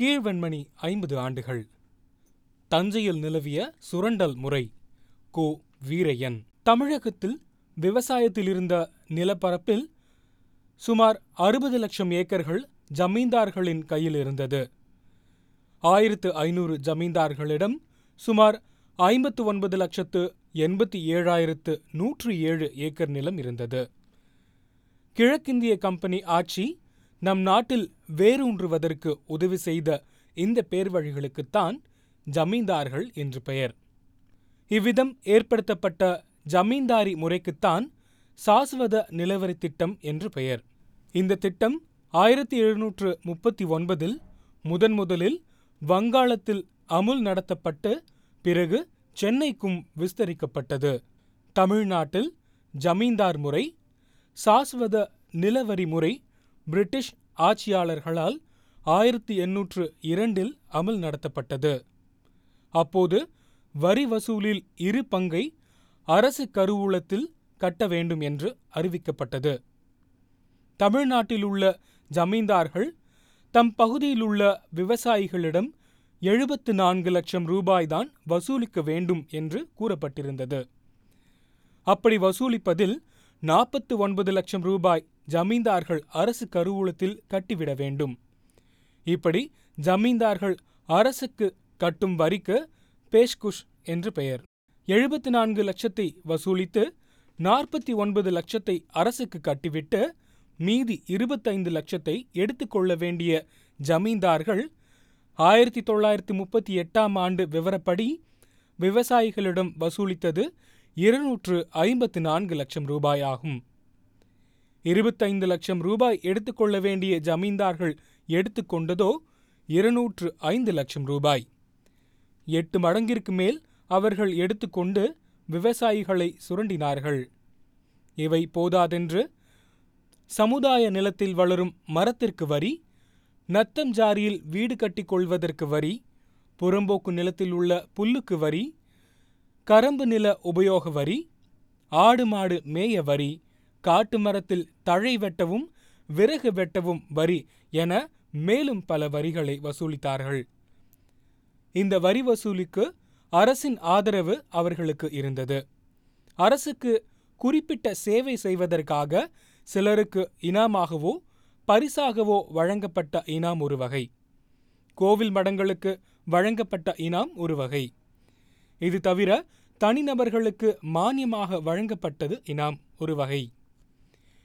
கீழ்வெண்மணி ஐம்பது ஆண்டுகள். தஞ்சையில் நிலவிய சுரண்டல் முறை கோ. வீரையன். தமிழகத்தில் விவசாயத்தில் இருந்த நிலப்பரப்பில் சுமார் அறுபது லட்சம் ஏக்கர்கள் ஜமீன்தார்களின் கையில் இருந்தது. ஆயிரத்து ஐநூறு ஜமீன்தார்களிடம் சுமார் ஐம்பத்து ஒன்பது லட்சத்து எண்பத்தி ஏழாயிரத்து நூற்று ஏழு ஏக்கர் நிலம் இருந்தது. கிழக்கிந்திய கம்பெனி ஆட்சி நம் நாட்டில் வேரூன்றுவதற்கு உதவி செய்த இந்த பேர்வழிகளுக்குத்தான் ஜமீன்தார்கள் என்று பெயர். இவ்விதம் ஏற்படுத்தப்பட்ட ஜமீன்தாரி முறைக்குத்தான் சாஸ்வத நிலவரி திட்டம் என்று பெயர். இந்த திட்டம் ஆயிரத்தி எழுநூற்று முப்பத்தி ஒன்பதில் முதன் முதலில் வங்காளத்தில் அமுல் நடத்தப்பட்டு பிறகு சென்னைக்கும் விஸ்தரிக்கப்பட்டது. தமிழ்நாட்டில் ஜமீன்தார் முறை சாஸ்வத நிலவரி முறை பிரிட்டிஷ் ஆட்சியாளர்களால் ஆயிரத்தி எண்ணூற்று இரண்டில் அமல் நடத்தப்பட்டது. அப்போது வரி வசூலில் இரு பங்கை அரசு கருவூலத்தில் கட்ட வேண்டும் என்று அறிவிக்கப்பட்டது. தமிழ்நாட்டில் உள்ள ஜமீன்தார்கள் தம் பகுதியில் உள்ள விவசாயிகளிடம் எழுபத்து நான்கு லட்சம் ரூபாய்தான் வசூலிக்க வேண்டும் என்று கூறப்பட்டிருந்தது. அப்படி வசூலிப்பதில் நாற்பத்து ஒன்பது லட்சம் ரூபாய் ஜமீன்தார்கள் அரசு கருவூலத்தில் கட்டிவிட வேண்டும். இப்படி ஜமீன்தார்கள் அரசுக்கு கட்டும் வரிக்கு பேஷ்குஷ் என்று பெயர். எழுபத்தி நான்கு லட்சத்தை வசூலித்து நாற்பத்தி ஒன்பது லட்சத்தை அரசுக்கு கட்டிவிட்டு மீதி இருபத்தைந்து லட்சத்தை எடுத்துக்கொள்ள வேண்டிய ஜமீன்தார்கள் ஆயிரத்தி தொள்ளாயிரத்தி முப்பத்தி எட்டாம் ஆண்டு விவரப்படி விவசாயிகளிடம் வசூலித்தது இருநூற்று ஐம்பத்து நான்கு லட்சம் ரூபாயாகும். இருபத்தைந்து லட்சம் ரூபாய் எடுத்துக்கொள்ள வேண்டிய ஜமீன்தார்கள் எடுத்துக்கொண்டதோ இருநூற்று ஐந்து லட்சம் ரூபாய். எட்டு மடங்கிற்கு மேல் அவர்கள் எடுத்துக்கொண்டு விவசாயிகளை சுரண்டினார்கள். இவை போதாதென்று சமுதாய நிலத்தில் வளரும் மரத்திற்கு வரி நத்தம் ஜாரியில் வீடு கட்டிக் கொள்வதற்கு வரி புறம்போக்கு நிலத்தில் உள்ள புல்லுக்கு வரி கரம்பு நில உபயோக வரி ஆடு மாடு மேய வரி காட்டு மரத்தில் தழை வெட்டவும் விறகு வெட்டவும் வரி என மேலும் பல வரிகளை வசூலித்தார்கள். இந்த வரி வசூலிக்கு அரசின் ஆதரவு அவர்களுக்கு இருந்தது. அரசுக்கு குறிப்பிட்ட சேவை செய்வதற்காக சிலருக்கு இனாமாகவோ பரிசாகவோ வழங்கப்பட்ட இனாம் ஒரு வகை. கோவில் மடங்களுக்கு வழங்கப்பட்ட இனாம் ஒரு வகை. இது தவிர தனிநபர்களுக்கு மானியமாக வழங்கப்பட்டது இனாம் ஒரு வகை.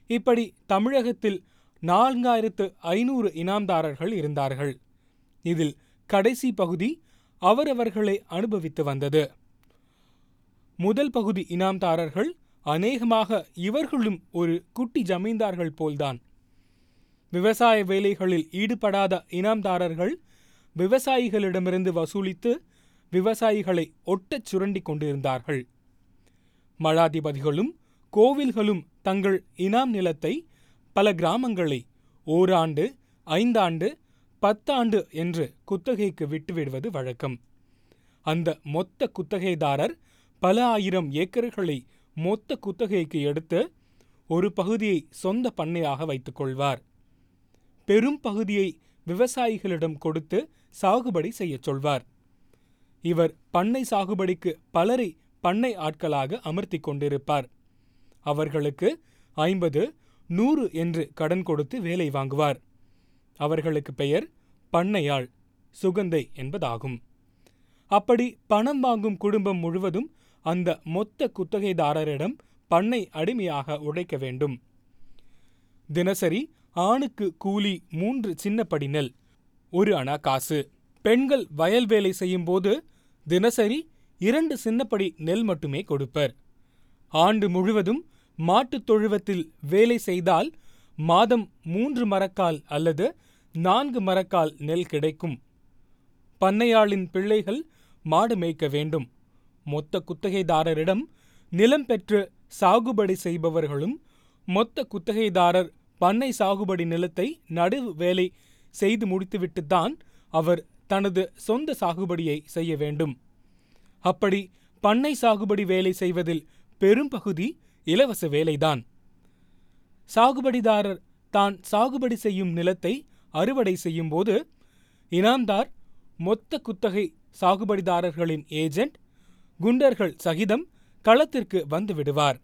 இப்படி தமிழகத்தில் நான்காயிரத்து ஐநூறு இனாம்தாரர்கள் இருந்தார்கள். இதில் கடைசி பகுதி அவரவர்களை அனுபவித்து வந்தது. முதல் பகுதி இனாம்தாரர்கள் அநேகமாக இவர்களும் ஒரு குட்டி ஜமீன்தார்கள் போல்தான். விவசாய வேலைகளில் ஈடுபடாத இனாம்தாரர்கள் விவசாயிகளிடமிருந்து வசூலித்து விவசாயிகளை ஒட்டச் சுரண்டி கொண்டிருந்தார்கள். மலாதிபதிகளும் கோவில்களும் தங்கள் இனாம் நிலத்தை பல கிராமங்களை ஓராண்டு ஐந்தாண்டு பத்தாண்டு என்று குத்தகைக்கு விட்டுவிடுவது வழக்கம். அந்த மொத்த குத்தகைதாரர் பல ஆயிரம் ஏக்கர்களை மொத்த குத்தகைக்கு எடுத்து ஒரு பகுதியை சொந்த பண்ணையாக வைத்துக் கொள்வார். பெரும் பகுதியை விவசாயிகளிடம் கொடுத்து சாகுபடி செய்யச் சொல்வார். இவர் பண்ணை சாகுபடிக்கு பலரை பண்ணை ஆட்களாக அமர்த்தி கொண்டிருப்பார். அவர்களுக்கு ஐம்பது நூறு என்று கடன் கொடுத்து வேலை வாங்குவார். அவர்களுக்கு பெயர் பண்ணையாள் சுகந்தை என்பதாகும். அப்படி பணம் வாங்கும் குடும்பம் முழுவதும் அந்த மொத்த குத்தகைதாரரிடம் பண்ணை அடிமையாக உழைக்க வேண்டும். தினசரி ஆணுக்கு கூலி மூன்று சின்னப்படி நெல் ஒரு அணா காசு. பெண்கள் வயல் வேலை செய்யும்போது தினசரி இரண்டு சின்னப்படி நெல் மட்டுமே கொடுப்பர். ஆண்டு முழுவதும் மாட்டுத் தொழுவத்தில் வேலை செய்தால் மாதம் மூன்று மரக்கால் அல்லது நான்கு மரக்கால் நெல் கிடைக்கும். பண்ணையாளின் பிள்ளைகள் மாடு மேய்க்க வேண்டும். மொத்த குத்தகைதாரரிடம் நிலம் பெற்று சாகுபடி செய்பவர்களும் மொத்த குத்தகைதாரர் பண்ணை சாகுபடி நிலத்தை நடுவு வேலை செய்து முடித்துவிட்டுத்தான் அவர் தனது சொந்த சாகுபடியை செய்ய வேண்டும். அப்படி பண்ணை சாகுபடி வேலை செய்வதில் பெரும்பகுதி இலவச வேலைதான். சாகுபடிதாரர் தான் சாகுபடி செய்யும் நிலத்தை அறுவடை செய்யும்போது இனாம்தார் மொத்த குத்தகை சாகுபடிதாரர்களின் ஏஜெண்ட் குண்டர்கள் சகிதம் களத்திற்கு வந்துவிடுவார்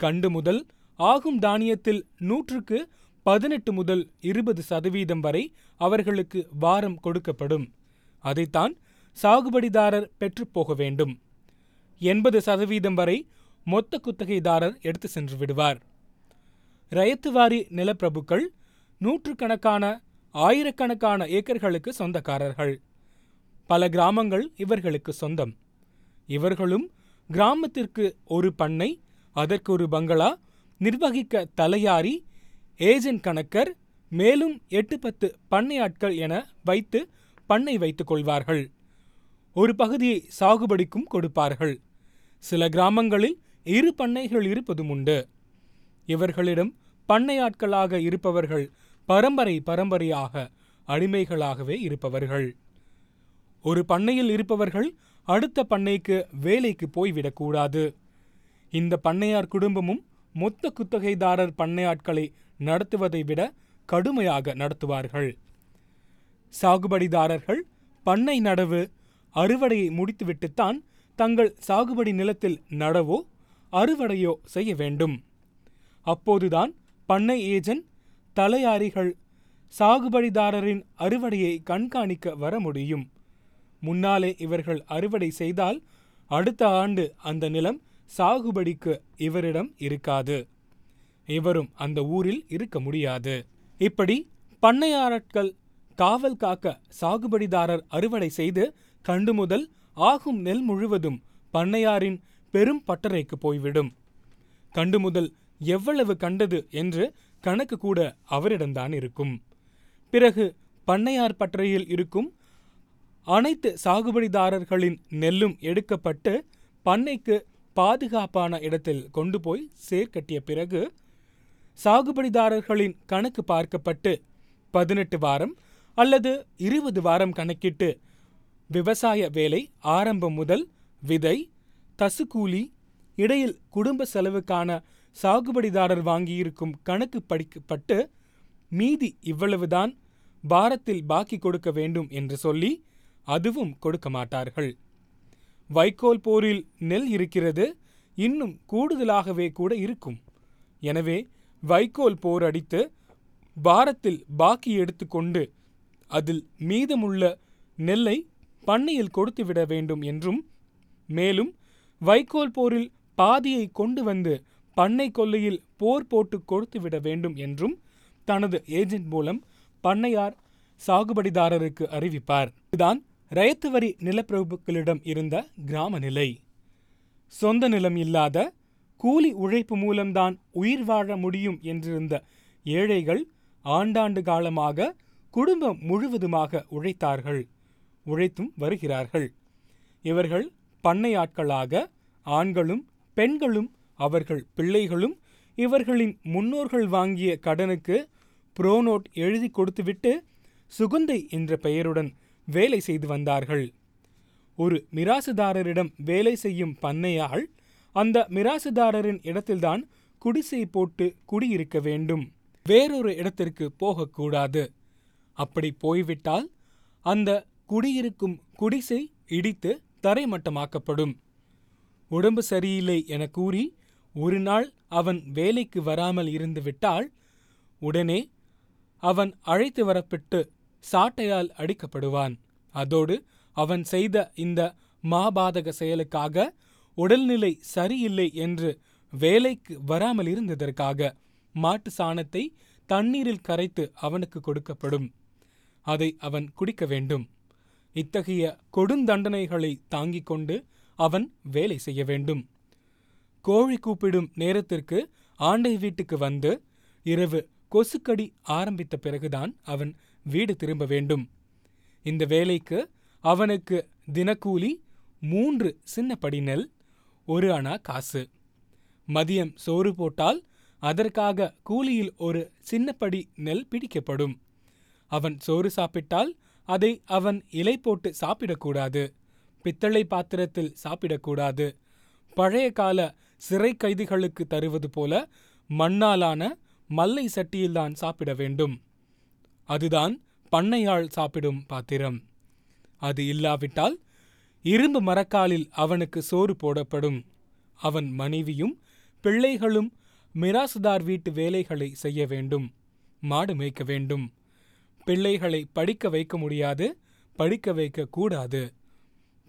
கண்டு முதல் ஆகும் தானியத்தில் நூற்றுக்கு பதினெட்டு முதல் இருபது சதவீதம் வரை அவர்களுக்கு வாரம் கொடுக்கப்படும். அதைத்தான் சாகுபடிதாரர் பெற்றுப்போக வேண்டும். எண்பது சதவீதம் வரை மொத்த குத்தகைதாரர் எடுத்து சென்று விடுவார். ரயத்துவாரி நிலப்பிரபுக்கள் நூற்றுக்கணக்கான ஆயிரக்கணக்கான ஏக்கர்களுக்கு சொந்தக்காரர்கள். பல கிராமங்கள் இவர்களுக்கு சொந்தம். இவர்களும் கிராமத்திற்கு ஒரு பண்ணை அதற்கு ஒரு பங்களா நிர்வகிக்க தலையாரி ஏஜென்ட் கணக்கர் மேலும் எட்டு பத்து பண்ணையாட்கள் என வைத்து பண்ணை வைத்துக் கொள்வார்கள். ஒரு பகுதியை சாகுபடிக்கும் கொடுப்பார்கள். சில கிராமங்களில் இரு பண்ணைகள் இருப்பதும் உண்டு. இவர்களிடம் பண்ணையாட்களாக இருப்பவர்கள் பரம்பரை பரம்பரையாக அடிமைகளாகவே இருப்பவர்கள். ஒரு பண்ணையில் இருப்பவர்கள் அடுத்த பண்ணைக்கு வேலைக்கு போய்விடக்கூடாது இந்த பண்ணையார் குடும்பமும் மொத்த குத்தகைதாரர் பண்ணையாட்களை நடத்துவதை விட கடுமையாக நடத்துவார்கள். சாகுபடிதாரர்கள் பண்ணை நடவு அறுவடையை முடித்துவிட்டுத்தான் தங்கள் சாகுபடி நிலத்தில் நடவோ அறுவடையோ செய்ய வேண்டும். அப்போதுதான் பண்ணை ஏஜென்ட் தலையாரிகள் சாகுபடிதாரரின் அறுவடையை கண்காணிக்க வர முடியும். முன்னாலே இவர்கள் அறுவடை செய்தால் அடுத்த ஆண்டு அந்த நிலம் சாகுபடிக்கு இவரிடம் இருக்காது. இவரும் அந்த ஊரில் இருக்க முடியாது. இப்படி பண்ணையாரட்கள் காவல் காக்க சாகுபடிதாரர் அறுவடை செய்து கண்டு முதல் ஆகும் நெல் முழுவதும் பண்ணையாரின் பெரும் பட்டறைக்கு போய்விடும். கண்டு முதல் எவ்வளவு கண்டது என்று கணக்கு கூட அவரிடம்தான் இருக்கும். பிறகு பண்ணையார் பட்டறையில் இருக்கும் அனைத்து சாகுபடிதாரர்களின் நெல்லும் எடுக்கப்பட்டு பண்ணைக்கு பாதுகாப்பான இடத்தில் கொண்டு போய் சேர்க்கட்டிய பிறகு சாகுபடிதாரர்களின் கணக்கு பார்க்கப்பட்டு பதினெட்டு வாரம் அல்லது இருபது வாரம் கணக்கிட்டு விவசாய வேலை ஆரம்பம் முதல் விதை தசுக்கூலி இடையில் குடும்ப செலவுக்கான சாகுபடிதாரர் வாங்கியிருக்கும் கணக்கு படிக்கப்பட்டு மீதி இவ்வளவுதான் பாரத்தில் பாக்கி கொடுக்க வேண்டும் என்று சொல்லி அதுவும் கொடுக்க மாட்டார்கள். வைக்கோல் போரில் நெல் இருக்கிறது இன்னும் கூடுதலாகவே கூட இருக்கும். எனவே வைக்கோல் போர் அடித்து பாரத்தில் பாக்கி எடுத்துக்கொண்டு அதில் மீதமுள்ள நெல்லை பண்ணையில் கொடுத்துவிட வேண்டும் என்றும் மேலும் வைக்கோல் போரில் பாதியை கொண்டு வந்து பண்ணை கொல்லையில் போர் போட்டு கொடுத்துவிட வேண்டும் என்றும் தனது ஏஜென்ட் மூலம் பண்ணையார் சாகுபடிதாரருக்கு அறிவிப்பார். இதுதான் ரயத்து வரி நிலப்பிரபுக்களிடம் இருந்த கிராம நிலை. சொந்த நிலம் இல்லாத கூலி உழைப்பு மூலம்தான் உயிர் வாழ முடியும் என்றிருந்த ஏழைகள் ஆண்டாண்டு காலமாக குடும்பம் முழுவதுமாக உழைத்தார்கள். உழைத்தும் வருகிறார்கள். இவர்கள் பண்ணையாட்களாக ஆண்களும் பெண்களும் அவர்கள் பிள்ளைகளும் இவர்களின் முன்னோர்கள் வாங்கிய கடனுக்கு புரோனோட் எழுதி கொடுத்துவிட்டு சுகுந்தை என்ற பெயருடன் வேலை செய்து வந்தார்கள். ஒரு மிராசுதாரரிடம் வேலை செய்யும் பண்ணையாள் அந்த மிராசுதாரரின் இடத்தில்தான் குடிசை போட்டு குடியிருக்க வேண்டும். வேறொரு இடத்திற்கு போகக்கூடாது. அப்படி போய்விட்டால் அந்த குடியிருக்கும் குடிசை இடித்து தரைமட்டமாக்கப்படும். உடம்பு சரியில்லை என கூறி ஒரு நாள் அவன் வேலைக்கு வராமல் இருந்துவிட்டால் உடனே அவன் அழைத்து வரப்பட்டு சாட்டையால் அடிக்கப்படுவான். அதோடு அவன் செய்த இந்த மாபாதக செயலுக்காக உடல்நிலை சரியில்லை என்று வேலைக்கு வராமல் இருந்ததற்காக மாட்டு சாணத்தை தண்ணீரில் கரைத்து அவனுக்கு கொடுக்கப்படும். அதை அவன் குடிக்க வேண்டும். இத்தகைய கொடுந்தண்டனைகளை தாங்கிக் கொண்டு அவன் வேலை செய்ய வேண்டும். கோழி கூப்பிடும் நேரத்திற்கு ஆண்டை வீட்டுக்கு வந்து இரவு கொசுக்கடி ஆரம்பித்த பிறகுதான் அவன் வீடு திரும்ப வேண்டும். இந்த வேலைக்கு அவனுக்கு தினக்கூலி மூன்று சின்ன நெல் ஒரு அணா காசு. மதியம் சோறு போட்டால் அதற்காக கூலியில் ஒரு சின்னப்படி நெல் பிடிக்கப்படும். அவன் சோறு சாப்பிட்டால் அதை அவன் இலை போட்டு சாப்பிடக்கூடாது. பித்தளை பாத்திரத்தில் சாப்பிடக்கூடாது. பழைய கால சிறை கைதிகளுக்கு தருவது போல மண்ணாலான மல்லை சட்டியில்தான் சாப்பிட வேண்டும். அதுதான் பண்ணையாள் சாப்பிடும் பாத்திரம். அது இல்லாவிட்டால் இரும்பு மரக்காலில் அவனுக்கு சோறு போடப்படும். அவன் மனைவியும் பிள்ளைகளும் மிராசுதார் வீட்டு வேலைகளை செய்ய வேண்டும். மாடு மேய்க்க வேண்டும். பிள்ளைகளை படிக்க வைக்க முடியாது படிக்க வைக்க கூடாது.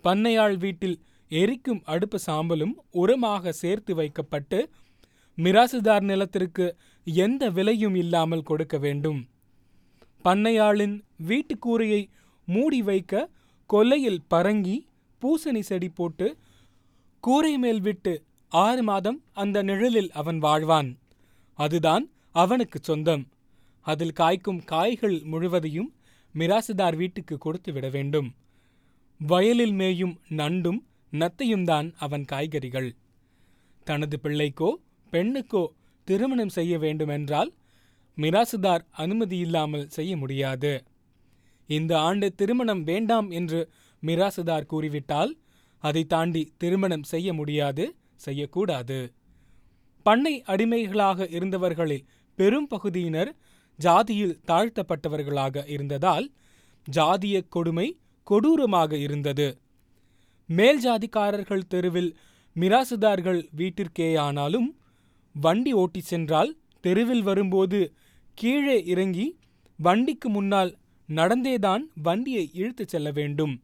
பண்ணையாள் வீட்டில் எரிக்கும் அடுப்பு சாம்பலும் உரமாக சேர்த்து வைக்கப்பட்டு மிராசுதார் நிலத்திற்கு எந்த விலையும் இல்லாமல் கொடுக்க வேண்டும். பண்ணையாளின் வீட்டுக்கூரையை மூடி வைக்க கொல்லையில் பரங்கி பூசணி செடி போட்டு கூரை மேல் விட்டு ஆறு மாதம் அந்த நிழலில் அவன் வாழ்வான். அதுதான் அவனுக்கு சொந்தம். அதில் காய்க்கும் காய்கள் முழுவதையும் மிராசுதார் வீட்டுக்கு கொடுத்து விட வேண்டும். வயலில் மேயும் நண்டும் நத்தையும் தான் அவன் காய்கறிகள். தனது பிள்ளைக்கோ பெண்ணுக்கோ திருமணம் செய்ய வேண்டுமென்றால் மிராசுதார் அனுமதி இல்லாமல் செய்ய முடியாது. இந்த ஆண்டு திருமணம் வேண்டாம் என்று மிராசுதார் கூறிவிட்டால் அதை தாண்டி திருமணம் செய்ய முடியாது செய்யக்கூடாது. பண்ணை அடிமைகளாக இருந்தவர்களில் பெரும் பகுதியினர் ஜாதியில் தாழ்த்தப்பட்டவர்களாக இருந்ததால் ஜாதிய கொடுமை கொடூரமாக இருந்தது. மேல் ஜாதிக்காரர்கள் தெருவில் மிராசுதார்கள் வீட்டிற்கேயானாலும் வண்டி ஓட்டிச் சென்றால் தெருவில் வரும்போது கீழே இறங்கி வண்டிக்கு முன்னால் நடந்தேதான் வண்டியை இழுத்துச் செல்ல வேண்டும்.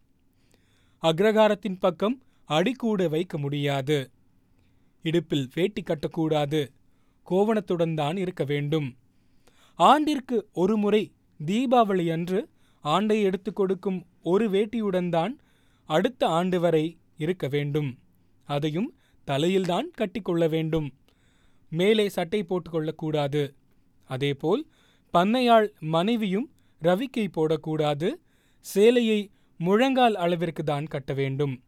அக்ரகாரத்தின் பக்கம் அடிக்கூட வைக்க முடியாது. இடுப்பில் வேட்டி கட்டக்கூடாது. கோவணத்துடன் தான் இருக்க வேண்டும். ஆண்டிற்கு ஒரு முறை தீபாவளி அன்று ஆண்டை எடுத்துக் கொடுக்கும் ஒரு வேட்டியுடன் தான் அடுத்த ஆண்டு வரை இருக்க வேண்டும். அதையும் தலையில்தான் கட்டிக்கொள்ள வேண்டும். மேலே சட்டை போட்டுக்கொள்ளக்கூடாது அதேபோல் பண்ணையாள் மனைவியும் ரவிக்கை போடக்கூடாது. சேலையை முழங்கால் அளவிற்கு தான் கட்ட வேண்டும்.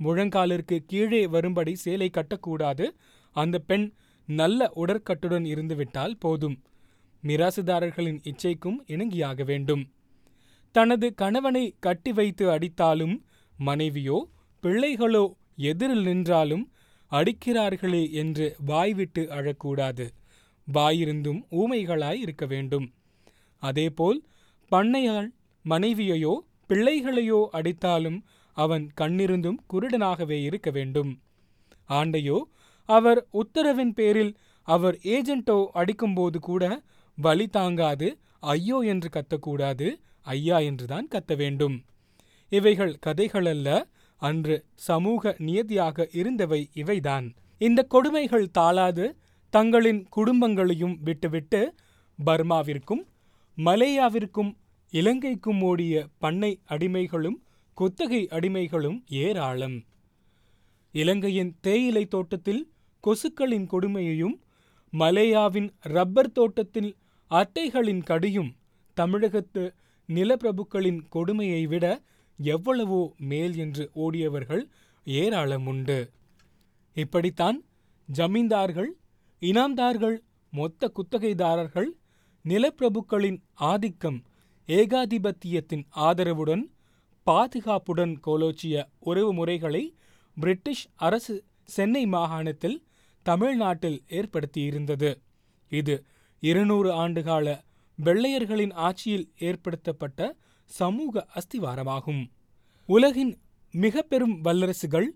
முழங்காலிற்கு கீழே வரும்படி சேலை கட்டக்கூடாது. அந்த பெண் நல்ல உடற்கட்டுடன் இருந்துவிட்டால் போதும். மிராசுதாரர்களின் இச்சைக்கும் இணங்கியாக வேண்டும். தனது கணவனை கட்டி வைத்து அடித்தாலும் மனைவியோ பிள்ளைகளோ எதிரில் நின்றாலும் அடிக்கிறார்களே என்று வாய்விட்டு அழக்கூடாது. வாயிருந்தும் ஊமைகளாய் இருக்க வேண்டும். அதேபோல் பண்ணையாள் மனைவியையோ பிள்ளைகளையோ அடித்தாலும் அவன் கண்ணிருந்தும் குருடனாகவே இருக்க வேண்டும். ஆண்டையோ அவர் உத்தரவின் பேரில் அவர் ஏஜென்ட்டோ அடிக்கும்போது கூட வலி தாங்காது ஐயோ என்று கத்தக்கூடாது ஐயா என்றுதான் கத்த வேண்டும். இவைகள் கதைகளல்ல அன்று சமூக நியதியாக இருந்தவை இவைதான். இந்த கொடுமைகள் தாளாது தங்களின் குடும்பங்களையும் விட்டுவிட்டு பர்மாவிற்கும் மலேயாவிற்கும் இலங்கைக்கும் ஓடிய பண்ணை அடிமைகளும் குத்தகை அடிமைகளும் ஏராளம். இலங்கையின் தேயிலை தோட்டத்தில் கொசுக்களின் கொடுமையையும் மலேயாவின் ரப்பர் தோட்டத்தில் அட்டைகளின் கடியும் தமிழகத்து நிலப்பிரபுக்களின் கொடுமையை விட எவ்வளவோ மேல் என்று ஓடியவர்கள் ஏராளம் உண்டு இப்படித்தான் ஜமீன்தார்கள் இனாம்தார்கள் மொத்த குத்தகைதாரர்கள் நிலப்பிரபுக்களின் ஆதிக்கம் ஏகாதிபத்தியத்தின் ஆதரவுடன் பாதுகாப்புடன் கோலோச்சிய உறவு முறைகளை பிரிட்டிஷ் அரசு சென்னை மாகாணத்தில் தமிழ்நாட்டில் ஏற்படுத்தியிருந்தது. இது இருநூறு ஆண்டுகால வெள்ளையர்களின் ஆட்சியில் ஏற்படுத்தப்பட்ட சமூக அஸ்திவாரமாகும். உலகின் மிக பெரும் வல்லரசுகள்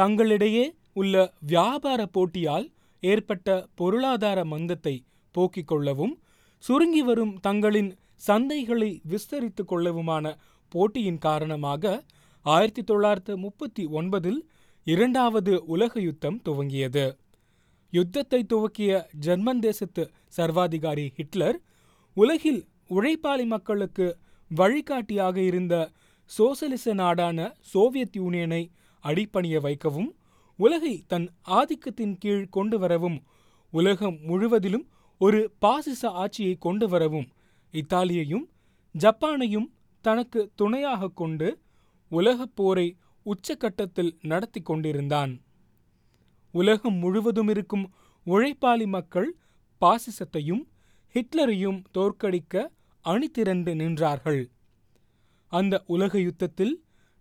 தங்களிடையே உள்ள வியாபார போட்டியால் ஏற்பட்ட பொருளாதார மந்தத்தை போக்கிக் கொள்ளவும் சுருங்கி வரும் தங்களின் சந்தைகளை விஸ்தரித்துக் கொள்ளவுமான போட்டியின் காரணமாக ஆயிரத்தி தொள்ளாயிரத்து முப்பத்தி ஒன்பதில் இரண்டாவது உலக யுத்தம் துவங்கியது. யுத்தத்தை துவக்கிய ஜெர்மன் தேசத்து சர்வாதிகாரி ஹிட்லர் உலகில் உழைப்பாளி மக்களுக்கு வழிகாட்டியாக இருந்த சோசலிச நாடான சோவியத் யூனியனை அடிப்பணிய வைக்கவும் உலகை தன் ஆதிக்கத்தின் கீழ் கொண்டு வரவும் உலகம் முழுவதிலும் ஒரு பாசிச ஆட்சியை கொண்டு வரவும் இத்தாலியையும் ஜப்பானையும் தனக்கு துணையாக கொண்டு உலகப் போரை உச்சக்கட்டத்தில் நடத்தி கொண்டிருந்தான். உலகம் முழுவதும் இருக்கும் உழைப்பாளி மக்கள் பாசிசத்தையும் ஹிட்லரையும் தோற்கடிக்க அணிதிரண்டு நின்றார்கள். அந்த உலக யுத்தத்தில்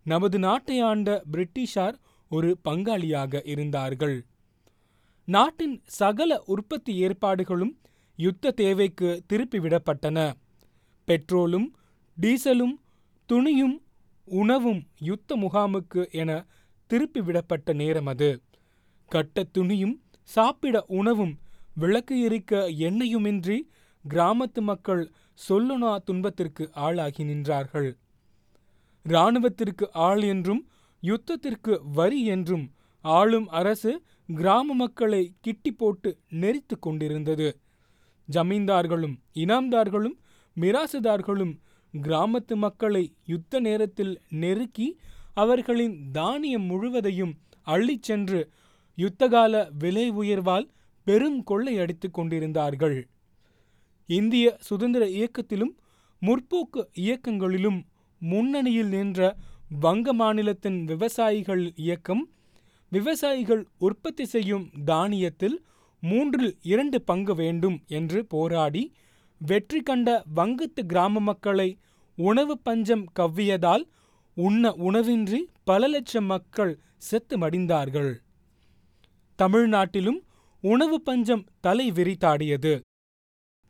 நமது நாட்டை ஆண்ட பிரிட்டிஷார் ஒரு பங்காளியாக இருந்தார்கள். நாட்டின் சகல உற்பத்தி ஏற்பாடுகளும் யுத்த தேவைக்கு திருப்பிவிடப்பட்டன பெட்ரோலும் டீசலும் துணியும் உணவும் யுத்த முகாமுக்கு என திருப்பிவிடப்பட்ட நேரம் அது. கட்ட துணியும் சாப்பிட உணவும் விளக்கு எரிக்க எண்ணெயுமின்றி கிராமத்து மக்கள் சொல்லுனா துன்பத்திற்கு ஆளாகி நின்றார்கள். இராணுவத்திற்கு ஆள் என்றும் யுத்தத்திற்கு வரி என்றும் ஆளும் அரசு கிராம மக்களை கிட்டி போட்டு நெரித்து கொண்டிருந்தது. ஜமீன்தார்களும் இனாம்தார்களும் மிராசுதார்களும் கிராமத்து மக்களை யுத்த நேரத்தில் நெருக்கி அவர்களின் தானியம் முழுவதையும் அள்ளிச் சென்று யுத்தகால விலை உயர்வால் பெரும் கொள்ளையடித்துக் கொண்டிருந்தார்கள். இந்திய சுதந்திர இயக்கத்திலும் முற்போக்கு இயக்கங்களிலும் முன்னணியில் நின்ற வங்க மாநிலத்தின் விவசாயிகள் இயக்கம் விவசாயிகள் உற்பத்தி செய்யும் தானியத்தில் மூன்றில் இரண்டு பங்கு வேண்டும் என்று போராடி வெற்றி கண்ட வங்கத்து கிராம மக்களை உணவு பஞ்சம் கவ்வியதால் உண்ண உணவின்றி பல லட்சம் மக்கள் செத்து மடிந்தார்கள். தமிழ்நாட்டிலும் உணவு பஞ்சம் தலை விரித்தாடியது.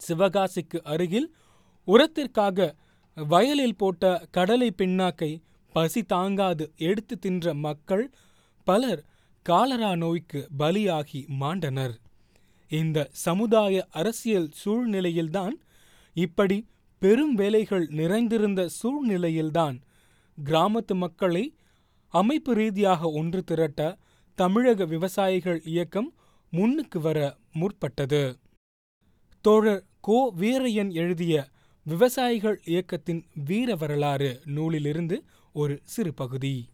சிவகாசிக்கு அருகில் உரத்திற்காக வயலில் போட்ட கடலை பின்னாக்கை பசி தாங்காது எடுத்து தின்ற மக்கள் பலர் காலரா நோய்க்கு பலியாகி மாண்டனர். இந்த சமுதாய அரசியல் சூழ்நிலையில்தான் இப்படி பெரும் வேலைகள் நிறைந்திருந்த சூழ்நிலையில்தான் கிராமத்து மக்களை அமைப்பு ரீதியாக ஒன்று திரட்ட தமிழக விவசாயிகள் இயக்கம் முன்னுக்கு வர முற்பட்டது. தோழர் கோ வீரையன் எழுதிய விவசாயிகள் இயக்கத்தின் வீர வரலாறு நூலிலிருந்து ஒரு சிறு பகுதி